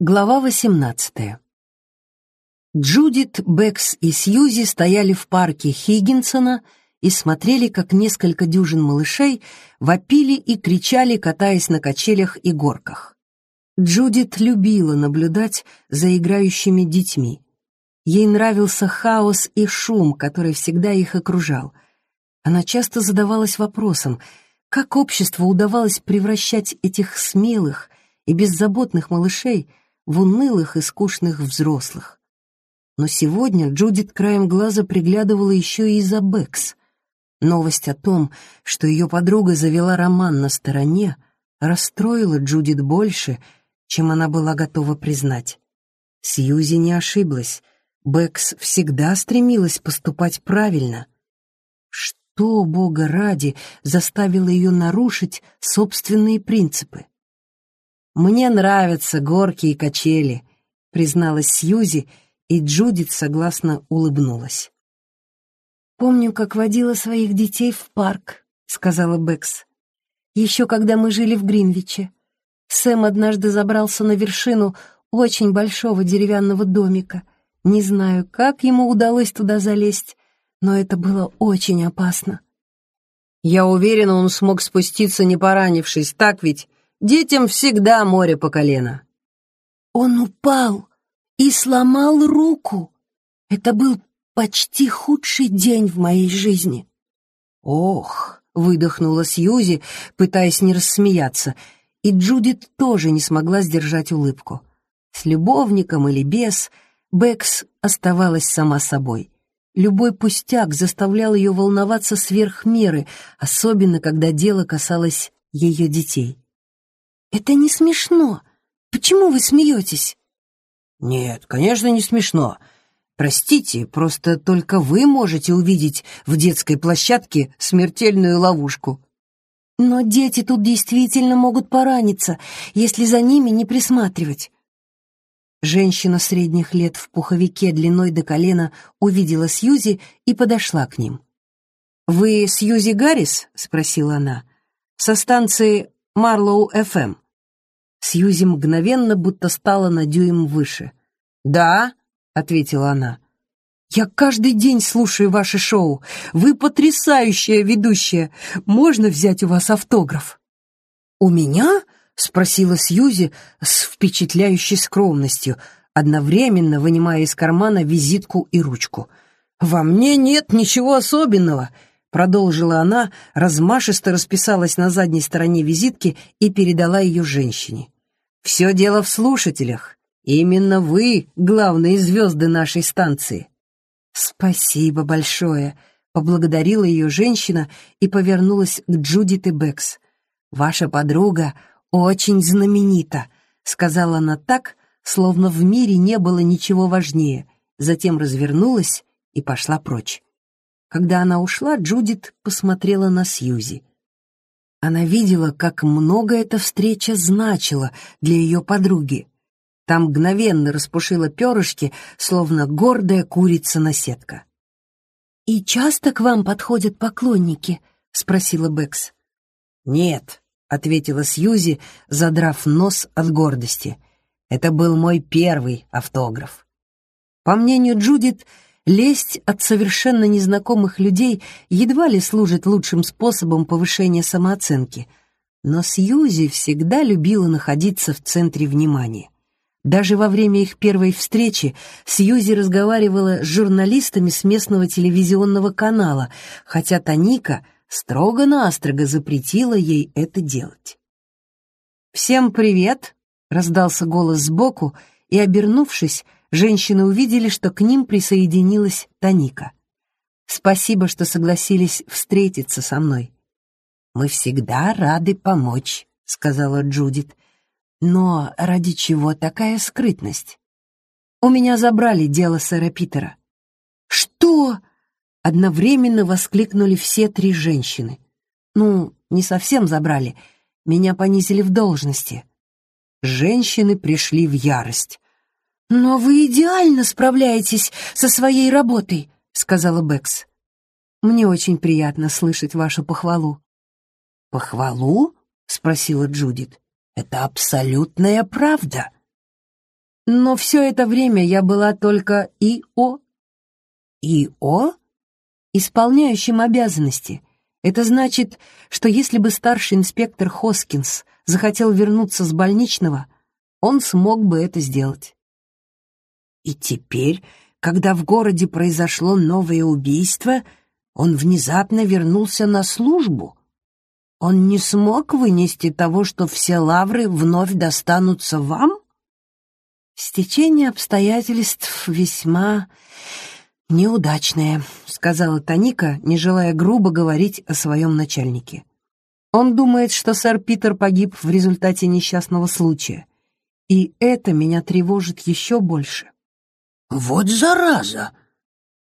Глава 18. Джудит, Бэкс и Сьюзи стояли в парке Хиггинсона и смотрели, как несколько дюжин малышей вопили и кричали, катаясь на качелях и горках. Джудит любила наблюдать за играющими детьми. Ей нравился хаос и шум, который всегда их окружал. Она часто задавалась вопросом, как обществу удавалось превращать этих смелых и беззаботных малышей — в унылых и скучных взрослых. Но сегодня Джудит краем глаза приглядывала еще и за Бэкс. Новость о том, что ее подруга завела роман на стороне, расстроила Джудит больше, чем она была готова признать. Сьюзи не ошиблась. Бэкс всегда стремилась поступать правильно. Что, Бога ради, заставило ее нарушить собственные принципы? «Мне нравятся горки и качели», — призналась Сьюзи, и Джудит согласно улыбнулась. «Помню, как водила своих детей в парк», — сказала Бэкс. «Еще когда мы жили в Гринвиче. Сэм однажды забрался на вершину очень большого деревянного домика. Не знаю, как ему удалось туда залезть, но это было очень опасно». «Я уверена, он смог спуститься, не поранившись, так ведь?» Детям всегда море по колено. Он упал и сломал руку. Это был почти худший день в моей жизни. Ох, выдохнула Сьюзи, пытаясь не рассмеяться, и Джудит тоже не смогла сдержать улыбку. С любовником или без, Бэкс оставалась сама собой. Любой пустяк заставлял ее волноваться сверх меры, особенно когда дело касалось ее детей. «Это не смешно. Почему вы смеетесь?» «Нет, конечно, не смешно. Простите, просто только вы можете увидеть в детской площадке смертельную ловушку». «Но дети тут действительно могут пораниться, если за ними не присматривать». Женщина средних лет в пуховике длиной до колена увидела Сьюзи и подошла к ним. «Вы Сьюзи Гаррис?» — спросила она. «Со станции Марлоу-ФМ». Сьюзи мгновенно будто стала на дюйм выше. «Да», — ответила она. «Я каждый день слушаю ваше шоу. Вы потрясающая ведущая. Можно взять у вас автограф?» «У меня?» — спросила Сьюзи с впечатляющей скромностью, одновременно вынимая из кармана визитку и ручку. «Во мне нет ничего особенного», — продолжила она, размашисто расписалась на задней стороне визитки и передала ее женщине. Все дело в слушателях. Именно вы — главные звезды нашей станции. Спасибо большое, — поблагодарила ее женщина и повернулась к Джудит и Бэкс. Ваша подруга очень знаменита, — сказала она так, словно в мире не было ничего важнее, затем развернулась и пошла прочь. Когда она ушла, Джудит посмотрела на Сьюзи. Она видела, как много эта встреча значила для ее подруги. Там мгновенно распушила перышки, словно гордая курица-наседка. «И часто к вам подходят поклонники?» — спросила Бэкс. «Нет», — ответила Сьюзи, задрав нос от гордости. «Это был мой первый автограф». По мнению Джудит, Лесть от совершенно незнакомых людей едва ли служит лучшим способом повышения самооценки, но Сьюзи всегда любила находиться в центре внимания. Даже во время их первой встречи Сьюзи разговаривала с журналистами с местного телевизионного канала, хотя Таника строго-настрого запретила ей это делать. «Всем привет!» — раздался голос сбоку, и, обернувшись, женщины увидели, что к ним присоединилась Таника. «Спасибо, что согласились встретиться со мной». «Мы всегда рады помочь», — сказала Джудит. «Но ради чего такая скрытность?» «У меня забрали дело сэра Питера». «Что?» — одновременно воскликнули все три женщины. «Ну, не совсем забрали. Меня понизили в должности». Женщины пришли в ярость. «Но вы идеально справляетесь со своей работой», — сказала Бэкс. «Мне очень приятно слышать вашу похвалу». «Похвалу?» — спросила Джудит. «Это абсолютная правда». Но все это время я была только ИО. ИО? Исполняющим обязанности. Это значит, что если бы старший инспектор Хоскинс захотел вернуться с больничного, он смог бы это сделать. И теперь, когда в городе произошло новое убийство, он внезапно вернулся на службу. Он не смог вынести того, что все лавры вновь достанутся вам? Стечение обстоятельств весьма неудачное, сказала Таника, не желая грубо говорить о своем начальнике. Он думает, что сэр Питер погиб в результате несчастного случая. И это меня тревожит еще больше. «Вот зараза!»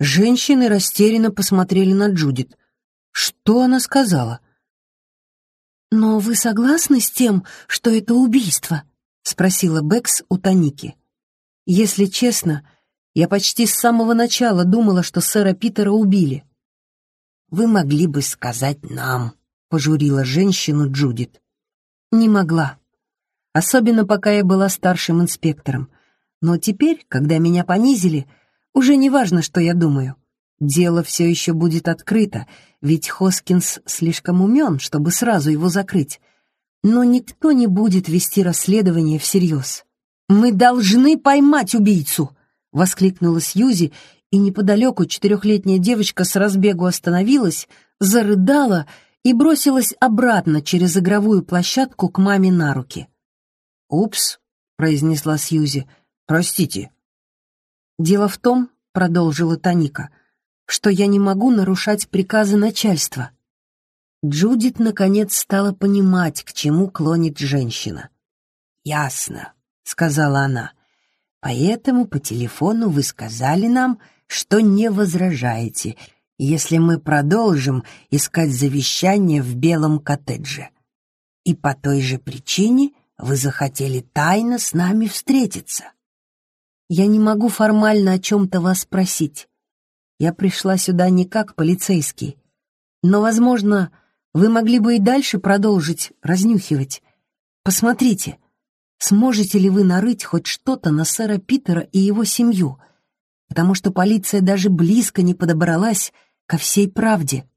Женщины растерянно посмотрели на Джудит. Что она сказала? «Но вы согласны с тем, что это убийство?» — спросила Бэкс у Таники. «Если честно, я почти с самого начала думала, что сэра Питера убили». «Вы могли бы сказать нам», — пожурила женщину Джудит. «Не могла. Особенно пока я была старшим инспектором. Но теперь, когда меня понизили, уже не важно, что я думаю. Дело все еще будет открыто, ведь Хоскинс слишком умен, чтобы сразу его закрыть. Но никто не будет вести расследование всерьез. «Мы должны поймать убийцу!» — воскликнула Сьюзи, и неподалеку четырехлетняя девочка с разбегу остановилась, зарыдала и бросилась обратно через игровую площадку к маме на руки. «Упс», — произнесла Сьюзи, — «простите». «Дело в том, — продолжила Таника, — что я не могу нарушать приказы начальства. Джудит, наконец, стала понимать, к чему клонит женщина. «Ясно», — сказала она. «Поэтому по телефону вы сказали нам, что не возражаете, если мы продолжим искать завещание в белом коттедже. И по той же причине вы захотели тайно с нами встретиться». «Я не могу формально о чем-то вас спросить. Я пришла сюда не как полицейский. Но, возможно, вы могли бы и дальше продолжить разнюхивать. Посмотрите, сможете ли вы нарыть хоть что-то на сэра Питера и его семью, потому что полиция даже близко не подобралась ко всей правде.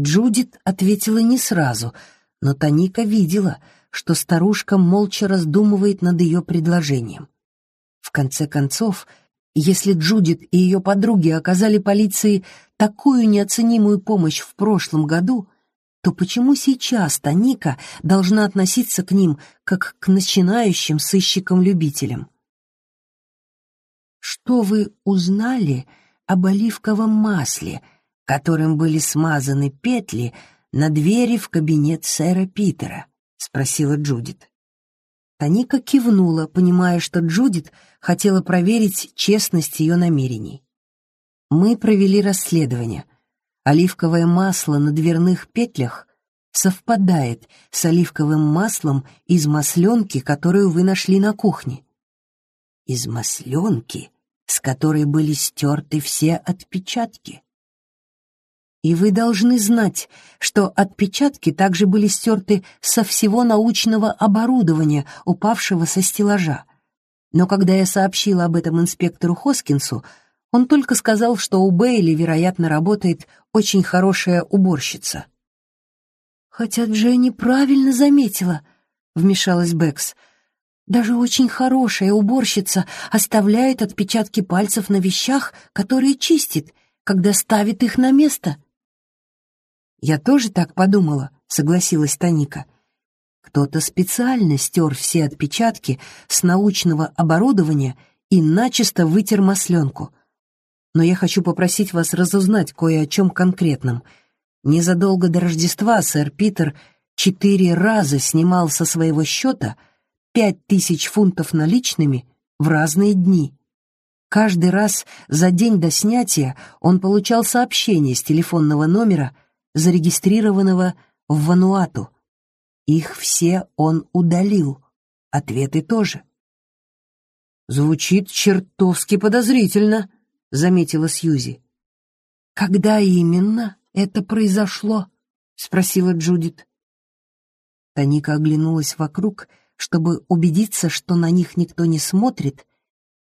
Джудит ответила не сразу, но Таника видела, что старушка молча раздумывает над ее предложением. В конце концов, если Джудит и ее подруги оказали полиции такую неоценимую помощь в прошлом году, то почему сейчас Таника должна относиться к ним как к начинающим сыщикам-любителям? «Что вы узнали об оливковом масле, которым были смазаны петли на двери в кабинет сэра Питера?» — спросила Джудит. Таника кивнула, понимая, что Джудит хотела проверить честность ее намерений. Мы провели расследование. Оливковое масло на дверных петлях совпадает с оливковым маслом из масленки, которую вы нашли на кухне. Из масленки, с которой были стерты все отпечатки. И вы должны знать, что отпечатки также были стерты со всего научного оборудования, упавшего со стеллажа. Но когда я сообщила об этом инспектору Хоскинсу, он только сказал, что у Бейли, вероятно, работает очень хорошая уборщица. «Хотя Дженни правильно заметила», — вмешалась Бэкс. «Даже очень хорошая уборщица оставляет отпечатки пальцев на вещах, которые чистит, когда ставит их на место». «Я тоже так подумала», — согласилась Таника. «Кто-то специально стер все отпечатки с научного оборудования и начисто вытер масленку. Но я хочу попросить вас разузнать кое о чем конкретном. Незадолго до Рождества сэр Питер четыре раза снимал со своего счета пять тысяч фунтов наличными в разные дни». Каждый раз за день до снятия он получал сообщение с телефонного номера — зарегистрированного в Вануату. Их все он удалил, ответы тоже. «Звучит чертовски подозрительно», — заметила Сьюзи. «Когда именно это произошло?» — спросила Джудит. Таника оглянулась вокруг, чтобы убедиться, что на них никто не смотрит,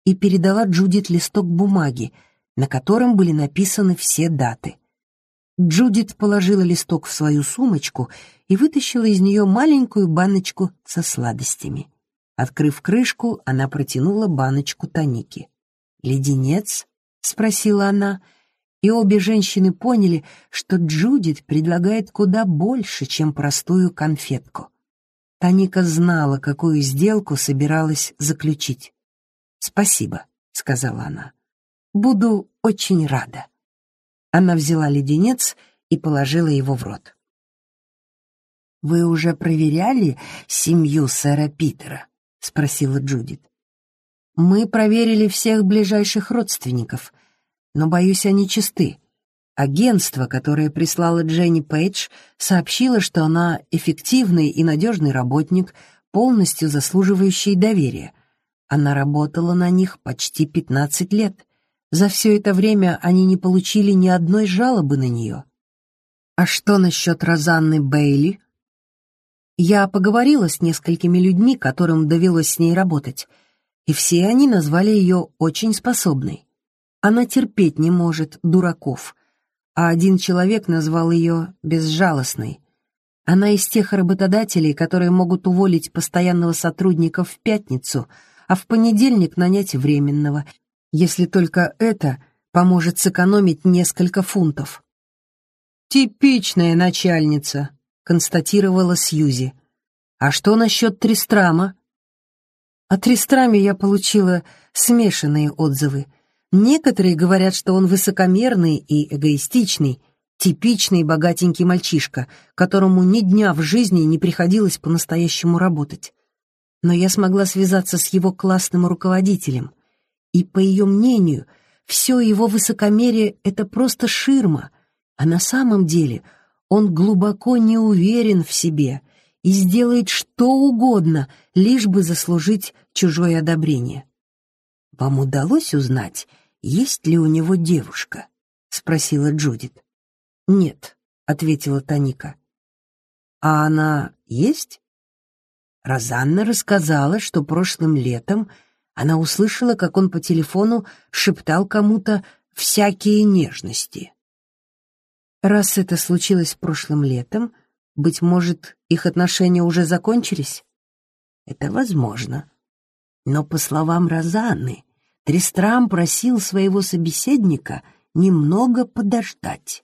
и передала Джудит листок бумаги, на котором были написаны все даты. Джудит положила листок в свою сумочку и вытащила из нее маленькую баночку со сладостями. Открыв крышку, она протянула баночку Таники. «Леденец?» — спросила она, и обе женщины поняли, что Джудит предлагает куда больше, чем простую конфетку. Таника знала, какую сделку собиралась заключить. «Спасибо», — сказала она. «Буду очень рада». Она взяла леденец и положила его в рот. «Вы уже проверяли семью сэра Питера?» — спросила Джудит. «Мы проверили всех ближайших родственников, но, боюсь, они чисты. Агентство, которое прислало Дженни Пейдж, сообщило, что она эффективный и надежный работник, полностью заслуживающий доверия. Она работала на них почти 15 лет. За все это время они не получили ни одной жалобы на нее. А что насчет Розанны Бейли? Я поговорила с несколькими людьми, которым довелось с ней работать, и все они назвали ее очень способной. Она терпеть не может дураков, а один человек назвал ее безжалостной. Она из тех работодателей, которые могут уволить постоянного сотрудника в пятницу, а в понедельник нанять временного, если только это поможет сэкономить несколько фунтов. «Типичная начальница», — констатировала Сьюзи. «А что насчет Тристрама?» О Тристраме я получила смешанные отзывы. Некоторые говорят, что он высокомерный и эгоистичный, типичный богатенький мальчишка, которому ни дня в жизни не приходилось по-настоящему работать. Но я смогла связаться с его классным руководителем, и, по ее мнению, все его высокомерие — это просто ширма, а на самом деле — он глубоко не уверен в себе и сделает что угодно, лишь бы заслужить чужое одобрение. «Вам удалось узнать, есть ли у него девушка?» — спросила Джудит. «Нет», — ответила Таника. «А она есть?» Розанна рассказала, что прошлым летом она услышала, как он по телефону шептал кому-то всякие нежности. Раз это случилось прошлым летом, быть может, их отношения уже закончились? Это возможно. Но, по словам Розанны, Тристрам просил своего собеседника немного подождать.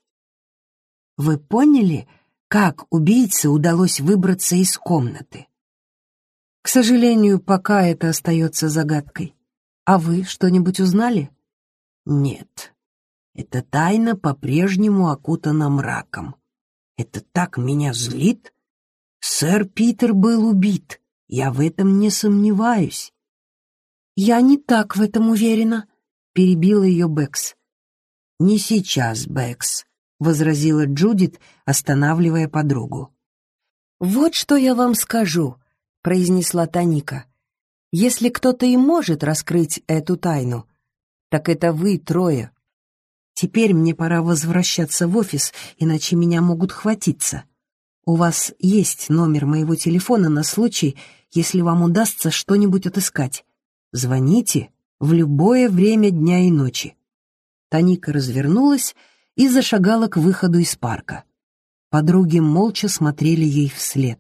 Вы поняли, как убийце удалось выбраться из комнаты? К сожалению, пока это остается загадкой. А вы что-нибудь узнали? Нет. Эта тайна по-прежнему окутана мраком. Это так меня злит. Сэр Питер был убит, я в этом не сомневаюсь. «Я не так в этом уверена», — перебила ее Бэкс. «Не сейчас, Бэкс», — возразила Джудит, останавливая подругу. «Вот что я вам скажу», — произнесла Таника. «Если кто-то и может раскрыть эту тайну, так это вы трое. Теперь мне пора возвращаться в офис, иначе меня могут хватиться. У вас есть номер моего телефона на случай, если вам удастся что-нибудь отыскать. Звоните в любое время дня и ночи». Таника развернулась и зашагала к выходу из парка. Подруги молча смотрели ей вслед.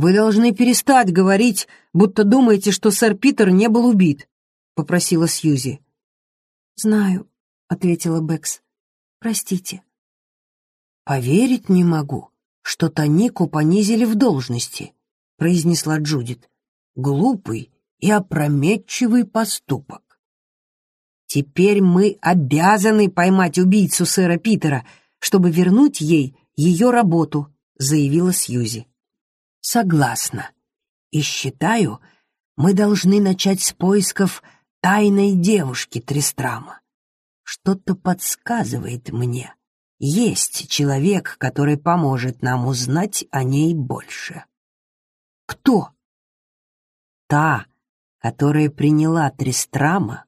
«Вы должны перестать говорить, будто думаете, что сэр Питер не был убит», — попросила Сьюзи. «Знаю», — ответила Бэкс. «Простите». «Поверить не могу, что Танику понизили в должности», — произнесла Джудит. «Глупый и опрометчивый поступок». «Теперь мы обязаны поймать убийцу сэра Питера, чтобы вернуть ей ее работу», — заявила Сьюзи. «Согласна. И считаю, мы должны начать с поисков тайной девушки Тристрама. Что-то подсказывает мне. Есть человек, который поможет нам узнать о ней больше. Кто? Та, которая приняла Тристрама,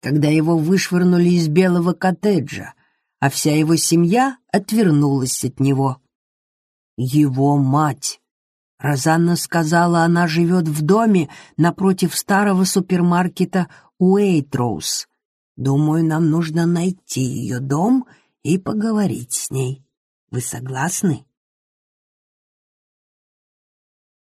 когда его вышвырнули из белого коттеджа, а вся его семья отвернулась от него. Его мать, Розанна сказала, она живет в доме напротив старого супермаркета Уэйтроуз. Думаю, нам нужно найти ее дом и поговорить с ней. Вы согласны?»